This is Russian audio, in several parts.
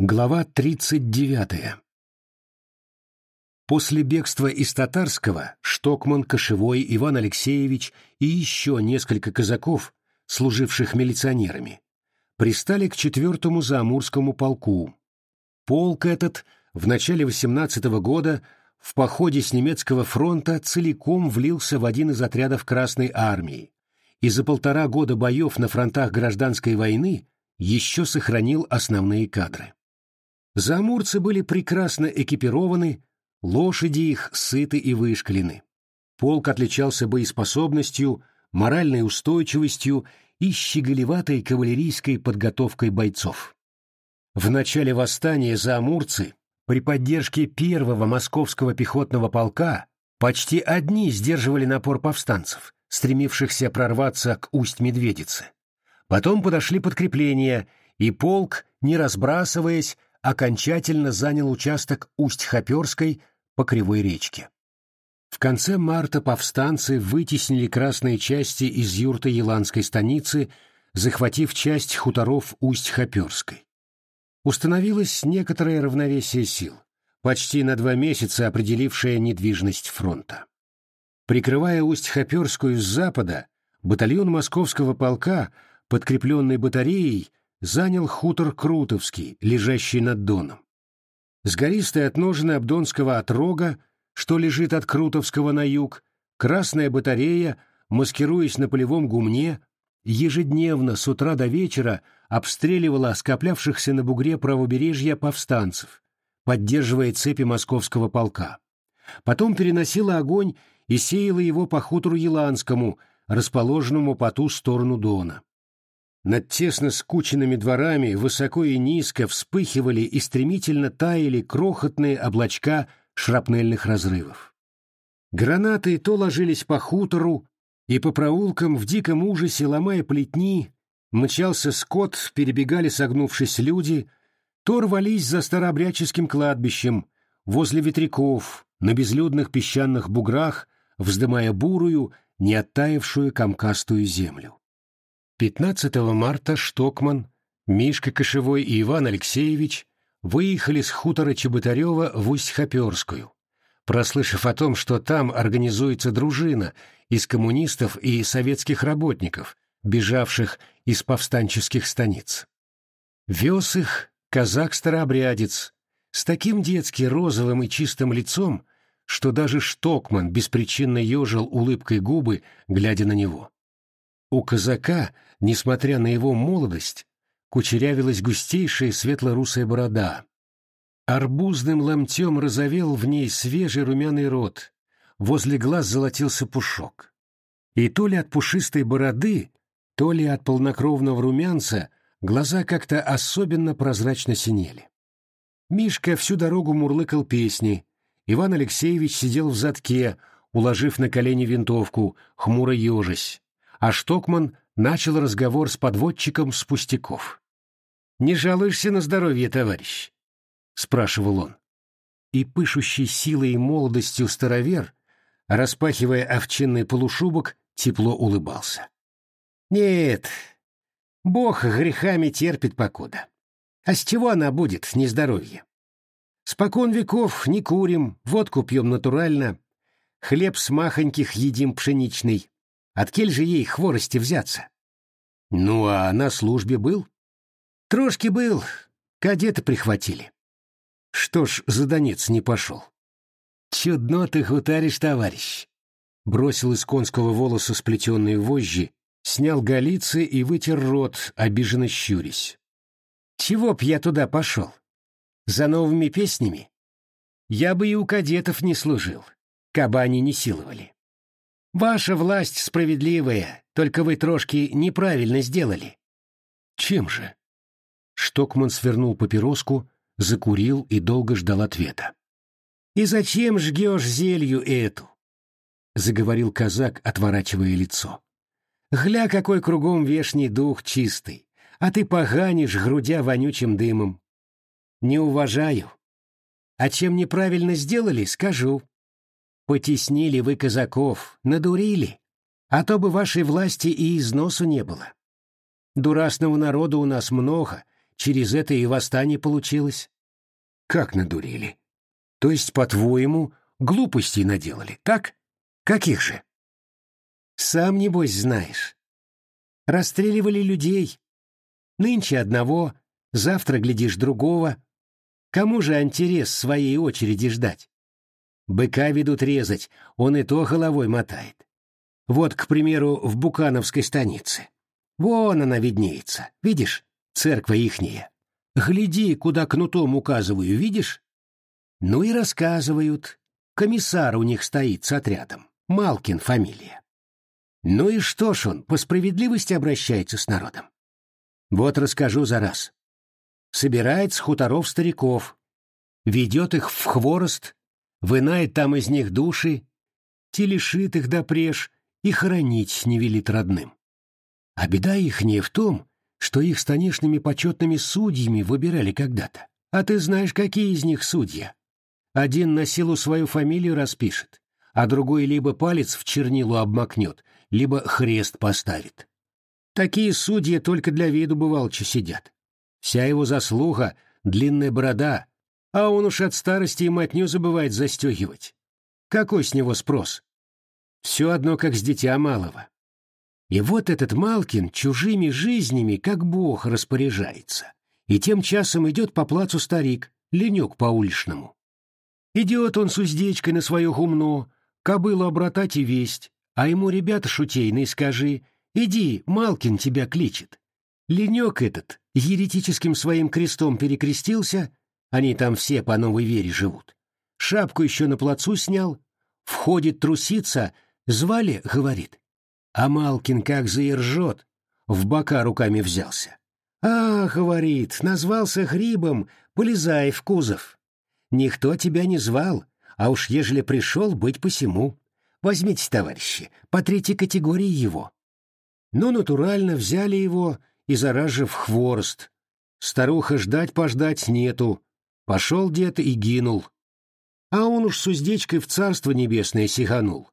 Глава 39. После бегства из Татарского Штокман, Кошевой, Иван Алексеевич и еще несколько казаков, служивших милиционерами, пристали к четвертому Заамурскому полку. Полк этот в начале 18 -го года в походе с немецкого фронта целиком влился в один из отрядов Красной армии и за полтора года боев на фронтах гражданской войны еще сохранил основные кадры. Замурцы были прекрасно экипированы, лошади их сыты и вышкалены. Полк отличался боеспособностью, моральной устойчивостью и щеголеватой кавалерийской подготовкой бойцов. В начале восстания заамурцы при поддержке первого московского пехотного полка почти одни сдерживали напор повстанцев, стремившихся прорваться к Усть-Медведице. Потом подошли подкрепления, и полк, не разбрасываясь, окончательно занял участок Усть-Хоперской по Кривой речке. В конце марта повстанцы вытеснили красные части из юрты Еланской станицы, захватив часть хуторов Усть-Хоперской. Установилось некоторое равновесие сил, почти на два месяца определившее недвижность фронта. Прикрывая Усть-Хоперскую с запада, батальон московского полка, подкрепленный батареей, занял хутор Крутовский, лежащий над Доном. С гористой отножины Абдонского отрога, что лежит от Крутовского на юг, Красная батарея, маскируясь на полевом гумне, ежедневно с утра до вечера обстреливала скоплявшихся на бугре правобережья повстанцев, поддерживая цепи московского полка. Потом переносила огонь и сеяла его по хутору Еланскому, расположенному по ту сторону Дона. Над тесно скученными дворами высоко и низко вспыхивали и стремительно таяли крохотные облачка шрапнельных разрывов. Гранаты то ложились по хутору, и по проулкам в диком ужасе, ломая плетни, мчался скот, перебегали согнувшись люди, то рвались за старообрядческим кладбищем, возле ветряков, на безлюдных песчаных буграх, вздымая бурую, не оттаившую комкастую землю. 15 марта Штокман, Мишка Кошевой и Иван Алексеевич выехали с хутора Чеботарева в Усть-Хоперскую, прослышав о том, что там организуется дружина из коммунистов и советских работников, бежавших из повстанческих станиц. Вез их казак-старообрядец с таким детски розовым и чистым лицом, что даже Штокман беспричинно ежил улыбкой губы, глядя на него. У казака, несмотря на его молодость, кучерявилась густейшая светло-русая борода. Арбузным ломтем разовел в ней свежий румяный рот, возле глаз золотился пушок. И то ли от пушистой бороды, то ли от полнокровного румянца глаза как-то особенно прозрачно синели. Мишка всю дорогу мурлыкал песни, Иван Алексеевич сидел в задке, уложив на колени винтовку, хмуро ежась а Штокман начал разговор с подводчиком с пустяков. «Не жалуешься на здоровье, товарищ?» — спрашивал он. И пышущий силой и молодостью старовер, распахивая овчинный полушубок, тепло улыбался. «Нет, Бог грехами терпит покуда. А с чего она будет, нездоровье? Спокон веков не курим, водку пьем натурально, хлеб с махоньких едим пшеничный, Откель же ей хворости взяться? Ну, а на службе был? Трошки был, кадеты прихватили. Что ж за Донец не пошел? Чудно ты хутаришь, товарищ. Бросил из конского волоса сплетенные вожжи, снял галицы и вытер рот, обиженно щурясь. Чего б я туда пошел? За новыми песнями? Я бы и у кадетов не служил, кабы они не силовали. Ваша власть справедливая, только вы трошки неправильно сделали. Чем же? Штокман свернул папироску, закурил и долго ждал ответа. И зачем жгешь зелью эту? Заговорил казак, отворачивая лицо. Гля, какой кругом вешний дух чистый, а ты поганишь, грудя вонючим дымом. Не уважаю. А чем неправильно сделали, скажу. Потеснили вы казаков, надурили, а то бы вашей власти и износу не было. Дурасного народа у нас много, через это и восстание получилось. Как надурили? То есть, по-твоему, глупостей наделали, так? Каких же? Сам, небось, знаешь. Расстреливали людей. Нынче одного, завтра, глядишь, другого. Кому же интерес своей очереди ждать? Быка ведут резать, он и то головой мотает. Вот, к примеру, в Букановской станице. Вон она виднеется, видишь, церковь ихняя. Гляди, куда кнутом указываю, видишь? Ну и рассказывают. Комиссар у них стоит с отрядом. Малкин фамилия. Ну и что ж он, по справедливости обращается с народом? Вот расскажу за раз. Собирает с хуторов стариков, ведет их в хворост, вынает там из них души, телешит их допреж и хоронить не велит родным. А беда их не в том, что их станишными почетными судьями выбирали когда-то. А ты знаешь, какие из них судья? Один на силу свою фамилию распишет, а другой либо палец в чернилу обмакнет, либо хрест поставит. Такие судьи только для виду бывалча сидят. Вся его заслуга — длинная борода, а он уж от старости и мотню забывает застегивать. Какой с него спрос? Все одно, как с дитя малого. И вот этот Малкин чужими жизнями, как бог, распоряжается. И тем часом идет по плацу старик, ленек по-уличному. Идет он с уздечкой на свое гумно, кобылу обратать и весть, а ему ребята шутейные скажи, иди, Малкин тебя кличет. Ленек этот еретическим своим крестом перекрестился, они там все по новой вере живут. Шапку еще на плацу снял, входит трусица, звали, говорит. А Малкин как заержет, в бока руками взялся. «А, — говорит, — назвался грибом, полезай в кузов. Никто тебя не звал, а уж ежели пришел, быть посему. Возьмите, товарищи, по третьей категории его». Ну, натурально взяли его и заразже в хворост. Старуха ждать-пождать нету. Пошел дед и гинул. А он уж с уздечкой в царство небесное сиганул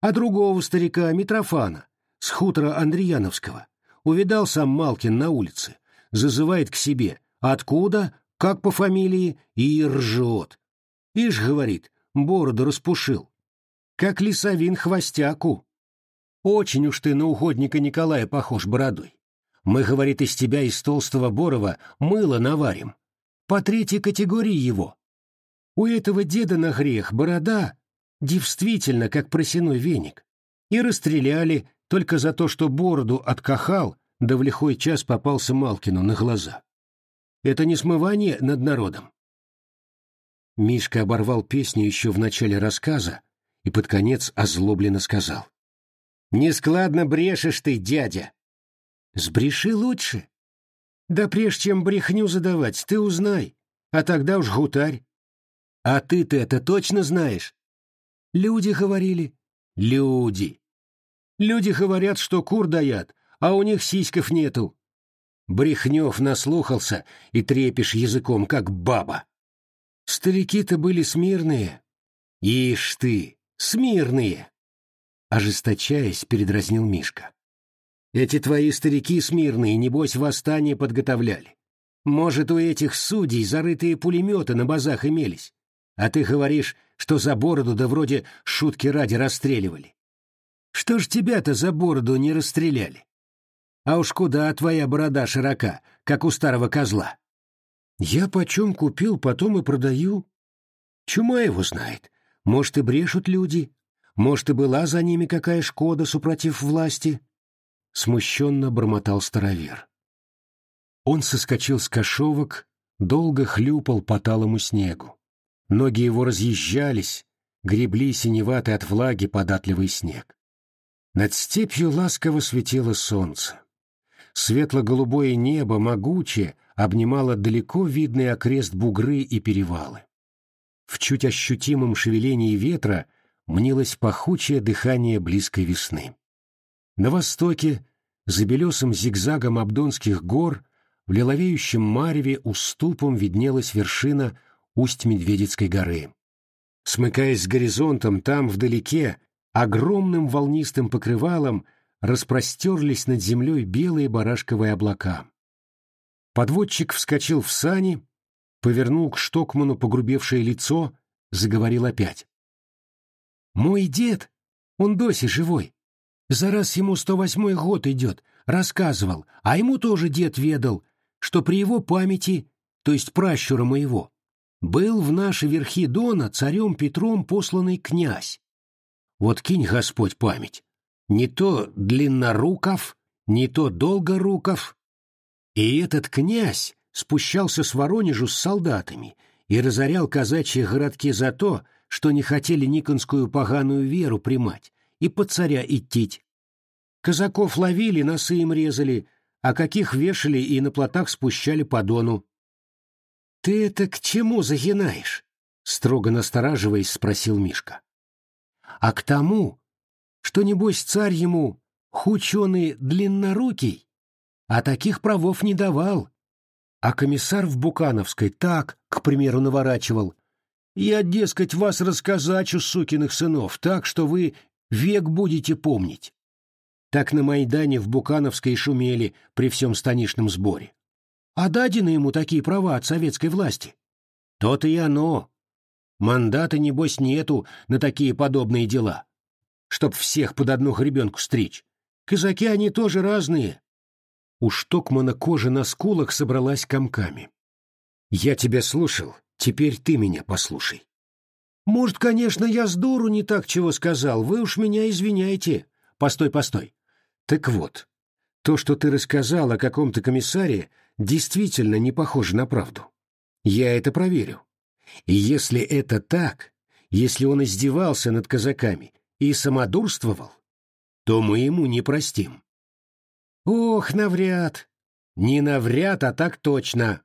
а другого старика, Митрофана, с хутора Андреяновского. Увидал сам Малкин на улице, зазывает к себе. Откуда? Как по фамилии? И ржет. Ишь, говорит, бороду распушил. Как лесовин хвостяку. Очень уж ты на уходника Николая похож бородой. Мы, говорит, из тебя, из толстого Борова, мыло наварим. По третьей категории его. У этого деда на грех борода действительно как просяной веник, и расстреляли только за то, что бороду откахал, да в лихой час попался Малкину на глаза. Это не смывание над народом. Мишка оборвал песню еще в начале рассказа и под конец озлобленно сказал. «Нескладно брешешь ты, дядя!» «Сбреши лучше!» «Да прежде чем брехню задавать, ты узнай, а тогда уж гутарь!» «А ты-то это точно знаешь?» Люди говорили. Люди. Люди говорят, что кур даят, а у них сиськов нету. Брехнев наслухался и трепишь языком, как баба. Старики-то были смирные. Ишь ты, смирные! Ожесточаясь, передразнил Мишка. Эти твои старики смирные, небось, восстание подготовляли. Может, у этих судей зарытые пулеметы на базах имелись. А ты говоришь, что за бороду да вроде шутки ради расстреливали. Что ж тебя-то за бороду не расстреляли? А уж куда твоя борода широка, как у старого козла? Я почем купил, потом и продаю. Чума его знает. Может, и брешут люди. Может, и была за ними какая шкода, супротив власти. Смущенно бормотал старовер. Он соскочил с кошовок, долго хлюпал по талому снегу. Ноги его разъезжались, гребли синеватый от влаги податливый снег. Над степью ласково светило солнце. Светло-голубое небо могуче обнимало далеко видный окрест бугры и перевалы. В чуть ощутимом шевелении ветра мнилось пахучее дыхание близкой весны. На востоке, за белесым зигзагом Абдонских гор, в лиловеющем мареве уступом виднелась вершина усть Медведицкой горы. Смыкаясь с горизонтом, там вдалеке, огромным волнистым покрывалом распростерлись над землей белые барашковые облака. Подводчик вскочил в сани, повернул к Штокману погрубевшее лицо, заговорил опять. «Мой дед, он доси живой. За раз ему сто восьмой год идет, рассказывал, а ему тоже дед ведал, что при его памяти, то есть пращура моего, был в наши верхи Дона царем Петром посланный князь. Вот кинь Господь память, не то длинноруков, не то долгоруков. И этот князь спущался с Воронежу с солдатами и разорял казачьи городки за то, что не хотели никонскую поганую веру примать и под царя идти. Казаков ловили, носы им резали, а каких вешали и на плотах спущали по дону. — Ты это к чему загинаешь? — строго настораживаясь, спросил Мишка. — А к тому, что, небось, царь ему, хученый длиннорукий, а таких правов не давал. А комиссар в Букановской так, к примеру, наворачивал. Я, дескать, вас рассказачу, сукиных сынов, так, что вы век будете помнить. Так на Майдане в Букановской шумели при всем станишном сборе. А дадены ему такие права от советской власти. То-то и оно. Мандата, небось, нету на такие подобные дела. Чтоб всех под одну гребенку стричь. Казаки они тоже разные. У Штокмана кожа на скулах собралась комками. «Я тебя слушал, теперь ты меня послушай». «Может, конечно, я с дуру не так чего сказал, вы уж меня извиняйте. Постой, постой. Так вот, то, что ты рассказал о каком-то комиссаре, действительно не похоже на правду. Я это проверю. И если это так, если он издевался над казаками и самодурствовал, то мы ему не простим. Ох, навряд. Не навряд, а так точно.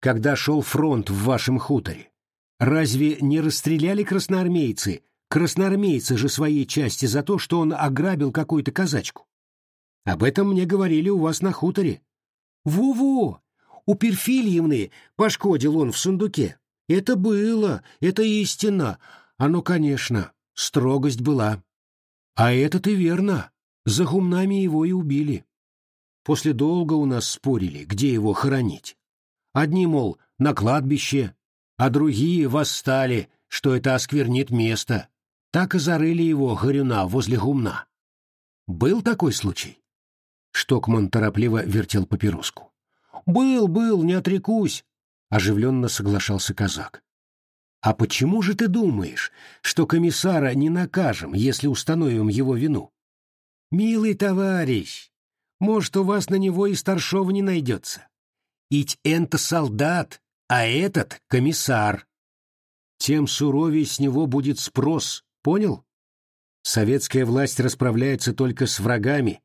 Когда шел фронт в вашем хуторе, разве не расстреляли красноармейцы, красноармейцы же своей части за то, что он ограбил какую-то казачку? Об этом мне говорили у вас на хуторе. Во-во! У Перфильевны пошкодил он в сундуке. Это было, это истина. Оно, конечно, строгость была. А это ты верно. За гумнами его и убили. После долго у нас спорили, где его хоронить. Одни, мол, на кладбище, а другие восстали, что это осквернит место. Так и зарыли его, горюна, возле гумна. Был такой случай? Штокман торопливо вертел папироску. «Был, был, не отрекусь», — оживленно соглашался казак. «А почему же ты думаешь, что комиссара не накажем, если установим его вину?» «Милый товарищ, может, у вас на него и старшего не найдется. Ить энто солдат, а этот — комиссар. Тем суровее с него будет спрос, понял? Советская власть расправляется только с врагами,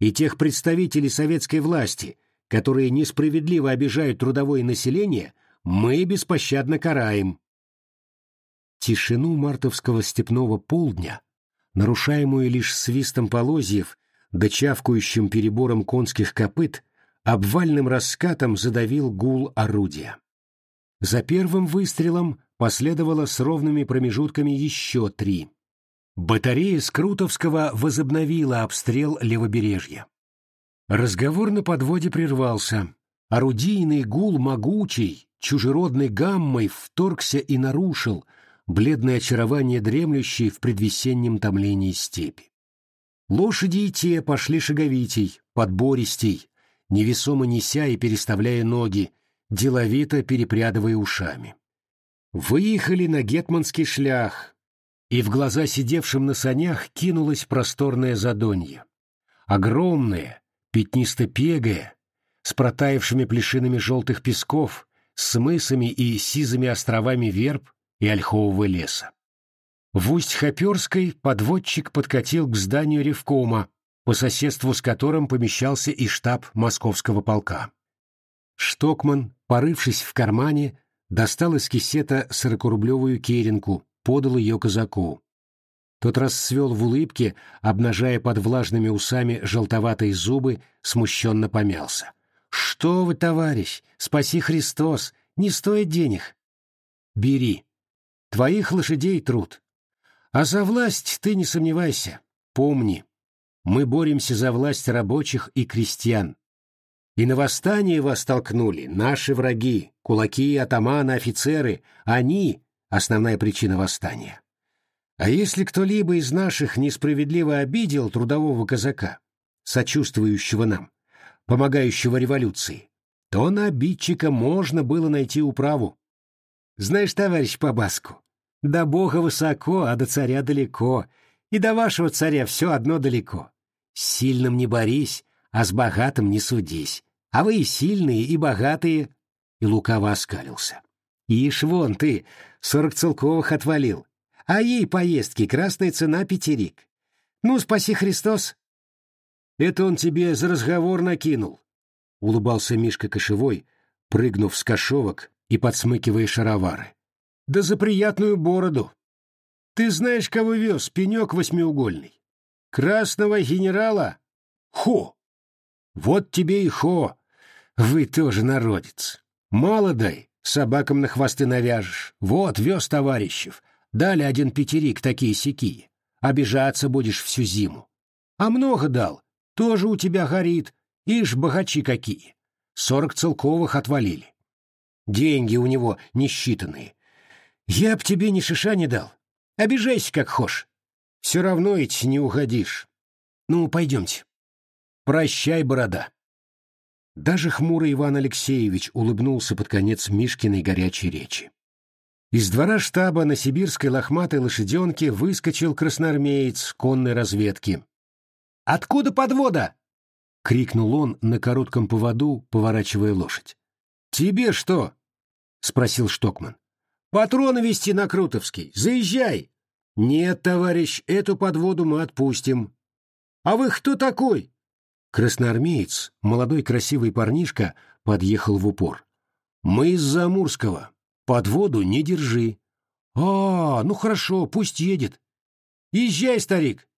и тех представителей советской власти, которые несправедливо обижают трудовое население, мы беспощадно караем. Тишину мартовского степного полдня, нарушаемую лишь свистом полозьев да перебором конских копыт обвальным раскатом задавил гул орудия. За первым выстрелом последовало с ровными промежутками еще три. Батарея Скрутовского возобновила обстрел левобережья. Разговор на подводе прервался. Орудийный гул могучий, чужеродной гаммой вторгся и нарушил бледное очарование дремлющей в предвесеннем томлении степи. Лошади и те пошли шаговитей, подбористей, невесомо неся и переставляя ноги, деловито перепрядывая ушами. Выехали на гетманский шлях, и в глаза сидевшим на санях кинулось просторное задонье. Огромное, пятнисто-пегое, с протаявшими плешинами желтых песков, с мысами и сизыми островами верб и ольхового леса. В Усть-Хоперской подводчик подкатил к зданию Ревкома, по соседству с которым помещался и штаб московского полка. Штокман, порывшись в кармане, достал из кисета сорокорублевую керенку, подал ее казаку. Тот расцвел в улыбке, обнажая под влажными усами желтоватые зубы, смущенно помялся. «Что вы, товарищ, спаси Христос, не стоит денег!» «Бери. Твоих лошадей труд. А за власть ты не сомневайся. Помни, мы боремся за власть рабочих и крестьян. И на восстание вас толкнули наши враги, кулаки, атаманы, офицеры. Они — основная причина восстания. А если кто-либо из наших несправедливо обидел трудового казака, сочувствующего нам, помогающего революции, то на обидчика можно было найти управу. Знаешь, товарищ по баску, до Бога высоко, а до царя далеко, и до вашего царя все одно далеко. С сильным не борись, а с богатым не судись. А вы и сильные, и богатые. И лукаво оскалился. Ишь вон ты, сорок целковых отвалил. А ей поездки красная цена пятерик. Ну, спаси Христос. Это он тебе за разговор накинул. Улыбался Мишка Кошевой, прыгнув с кошовок и подсмыкивая шаровары. Да за приятную бороду. Ты знаешь, кого вез, пенек восьмиугольный? Красного генерала? Хо! Вот тебе и хо! Вы тоже народец. Мало дай, собакам на хвосты навяжешь. Вот, вез товарищев. Дали один пятерик такие-сякие. Обижаться будешь всю зиму. А много дал. Тоже у тебя горит. Ишь, богачи какие. Сорок целковых отвалили. Деньги у него несчитанные. Я б тебе ни шиша не дал. Обижайся, как хошь. Все равно ведь не угодишь. Ну, пойдемте. Прощай, борода. Даже хмурый Иван Алексеевич улыбнулся под конец Мишкиной горячей речи. Из двора штаба на сибирской лохматой лошаденке выскочил красноармеец конной разведки. «Откуда подвода?» — крикнул он на коротком поводу, поворачивая лошадь. «Тебе что?» — спросил Штокман. «Патроны вести на Крутовский. Заезжай!» «Нет, товарищ, эту подводу мы отпустим». «А вы кто такой?» Красноармеец, молодой красивый парнишка, подъехал в упор. «Мы из Замурского. Подводу не держи». «А, ну хорошо, пусть едет». «Езжай, старик,